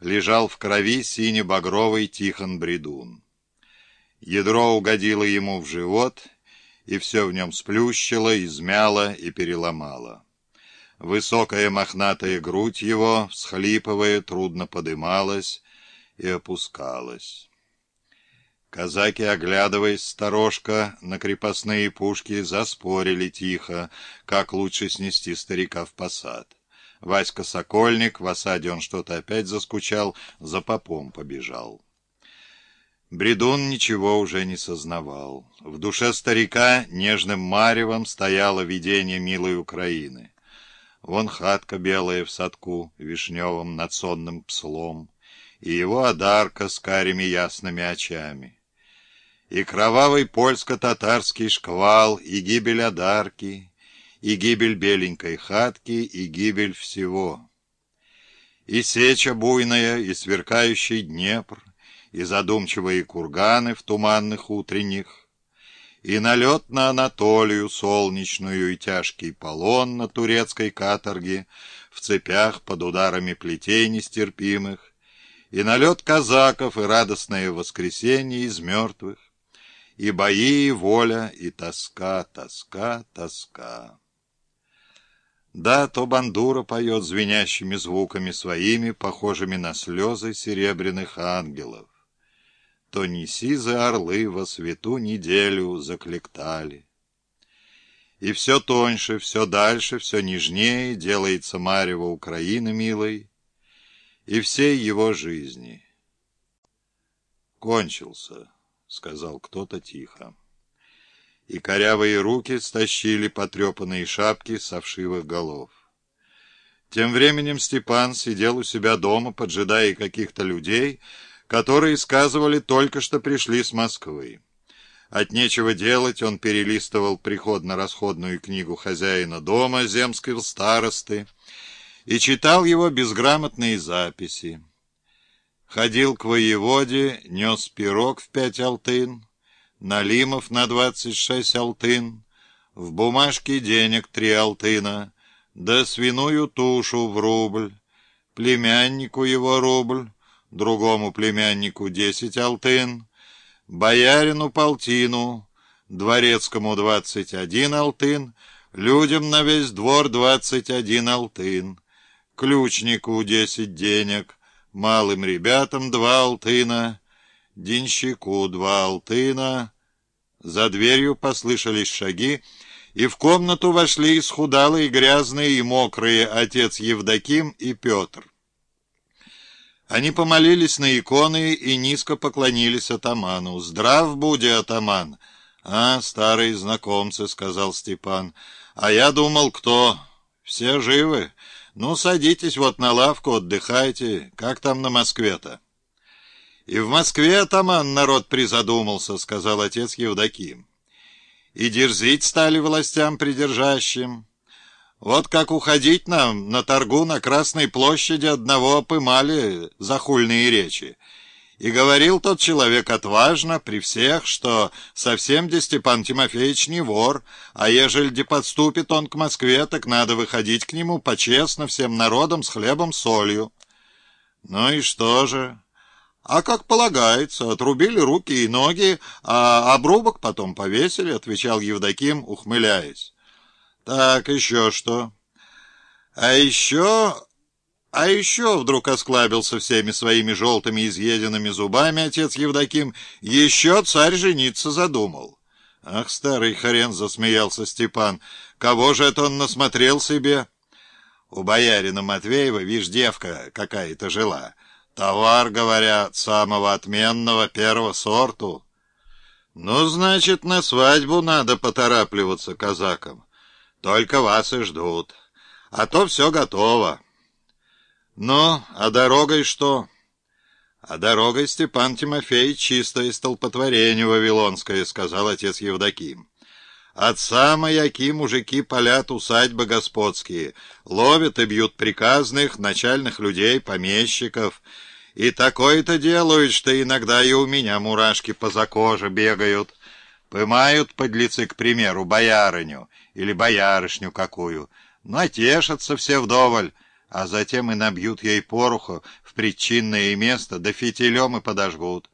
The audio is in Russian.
лежал в крови сине-багровый Тихон Бредун. Ядро угодило ему в живот, и все в нем сплющило, измяло и переломало. Высокая мохнатая грудь его, всхлипывая, трудно подымалась и опускалась. Казаки, оглядываясь сторожка на крепостные пушки, заспорили тихо, как лучше снести старика в посад. Васька Сокольник, в осаде он что-то опять заскучал, за попом побежал. Бредун ничего уже не сознавал. В душе старика нежным маревом стояло видение милой Украины. Вон хатка белая в садку, вишневым над сонным пслом, и его одарка с карими ясными очами и кровавый польско-татарский шквал, и гибель Адарки, и гибель беленькой хатки, и гибель всего. И сеча буйная, и сверкающий Днепр, и задумчивые курганы в туманных утренних, и налет на Анатолию солнечную и тяжкий полон на турецкой каторге в цепях под ударами плетей нестерпимых, и налет казаков, и радостное воскресенье из мертвых, и бои, и воля, и тоска, тоска, тоска. Да, то бандура поет звенящими звуками своими, похожими на слезы серебряных ангелов. То неси за орлы во свету неделю заклектали. И все тоньше, все дальше, все нежнее делается Марева Украины милой и всей его жизни. Кончился сказал кто-то тихо. И корявые руки стащили потрепанные шапки со вшивых голов. Тем временем Степан сидел у себя дома, поджидая каких-то людей, которые сказывали только что пришли с Москвы. От нечего делать он перелистывал приходно-расходную книгу хозяина дома, земского старосты, и читал его безграмотные записи. Ходил к воеводе, нес пирог в пять алтын, Налимов на двадцать шесть алтын, В бумажке денег три алтына, Да свиную тушу в рубль, Племяннику его рубль, Другому племяннику десять алтын, Боярину полтину, Дворецкому двадцать один алтын, Людям на весь двор двадцать один алтын, Ключнику десять денег — малым ребятам два алтына, денщику два алтына. За дверью послышались шаги, и в комнату вошли исхудалые, грязные и мокрые отец Евдоким и Петр. Они помолились на иконы и низко поклонились атаману. «Здрав буди, атаман!» «А, старые знакомцы», — сказал Степан. «А я думал, кто? Все живы?» Ну, садитесь вот на лавку, отдыхайте. Как там на Москве-то? И в Москве, атаман, народ призадумался, сказал отец Евдоким. И дерзить стали властям придержащим. Вот как уходить нам на торгу на Красной площади одного опымали за хульные речи. И говорил тот человек отважно при всех, что совсем де Степан Тимофеевич не вор, а ежели де подступит он к Москве, так надо выходить к нему почестно всем народом с хлебом солью. Ну и что же? А как полагается, отрубили руки и ноги, а обрубок потом повесили, отвечал Евдоким, ухмыляясь. Так, еще что? А еще а еще вдруг осклабился всеми своими желтыми изъеденными зубами отец Евдоким. Еще царь жениться задумал. Ах, старый хрен, засмеялся Степан. Кого же это он насмотрел себе? У боярина Матвеева, вишь, девка какая-то жила. Товар, говорят, самого отменного первого сорту. Ну, значит, на свадьбу надо поторапливаться казакам. Только вас и ждут. А то все готово. «Ну, а дорогой что?» «А дорогой, Степан Тимофеевич, чистое столпотворение вавилонское», — сказал отец Евдоким. «Отца маяки мужики палят усадьбы господские, ловят и бьют приказных, начальных людей, помещиков, и такое-то делают, что иногда и у меня мурашки по закоже бегают. Пымают подлецы, к примеру, боярыню или боярышню какую, натешатся все вдоволь, а затем и набьют ей пороху в причинное место, да фитилем и подожгут.